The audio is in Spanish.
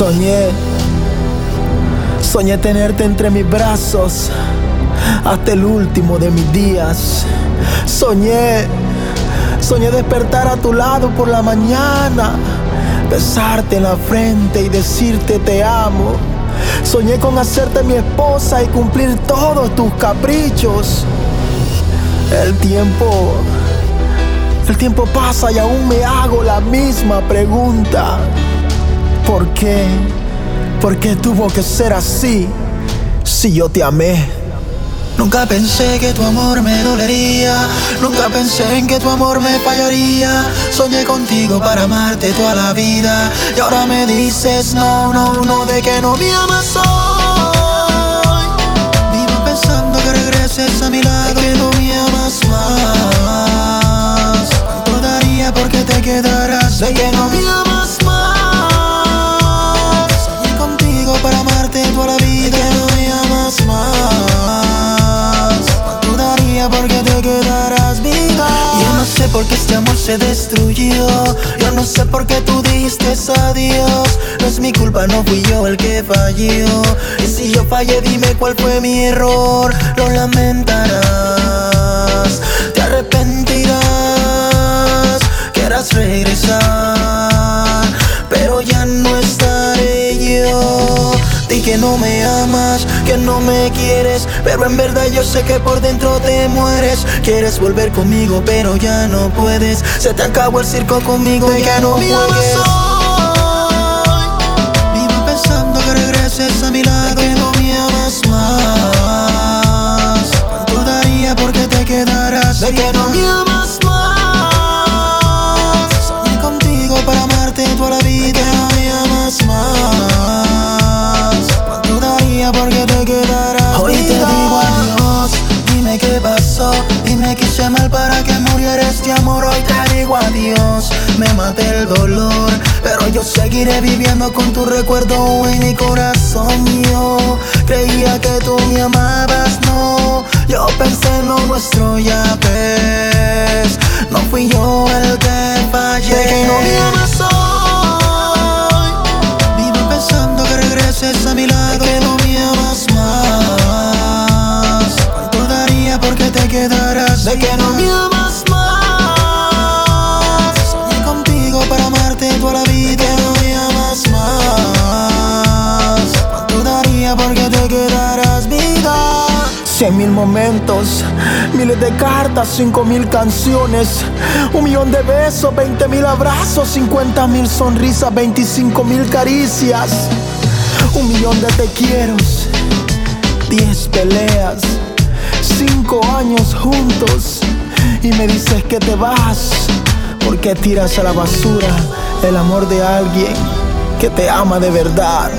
Soñé, soñé tenerte entre mis brazos hasta el último de mis días. Soñé, soñé despertar a tu lado por la mañana, besarte en la frente y decirte te amo. Soñé con hacerte mi esposa y cumplir todos tus caprichos. El tiempo, el tiempo pasa y aún me hago la misma pregunta. ¿Por qué? ¿Por qué tuvo que ser así si yo te amé? Nunca pensé que tu amor me dolería, nunca pensé en que tu amor me fallaría. Soñé contigo para amarte toda la vida y ahora me dices no, no, no, de que no me amas hoy. Vivo pensando que regreses a mi lado, porque este amor se destruyó. Yo no sé por qué tú diste adiós. No es mi culpa, no fui yo el que falló. Y si yo fallé, dime cuál fue mi error. Lo lamentarás, te arrepentirás. Quieras regresar, que no me amas, que no me quieres, pero en verdad yo sé que por dentro te mueres. Quieres volver conmigo, pero ya no puedes. Se te acabó el circo conmigo, y ya no juegues. Vivo pensando que regreses a mi lado, que no me amas más. ¿Cuánto daría porque te quedaras? De que no me amas hice mal para que muriera este amor. Hoy te digo adiós, me maté el dolor. Pero yo seguiré viviendo con tu recuerdo en mi corazón. Yo creía que tú me amabas, no. Yo pensé en lo nuestro, ya ves. No fui yo el que no me amas más. Soñé contigo para amarte toda la vida, no me amas más. ¿Cuánto daría porque te quedarás vida? Cien mil momentos, miles de cartas, cinco mil canciones, un millón de besos, veinte mil abrazos, cincuenta mil sonrisas, veinticinco mil caricias, un millón de te quiero, diez peleas cinco años juntos y me dices que te vas porque tiras a la basura el amor de alguien que te ama de verdad.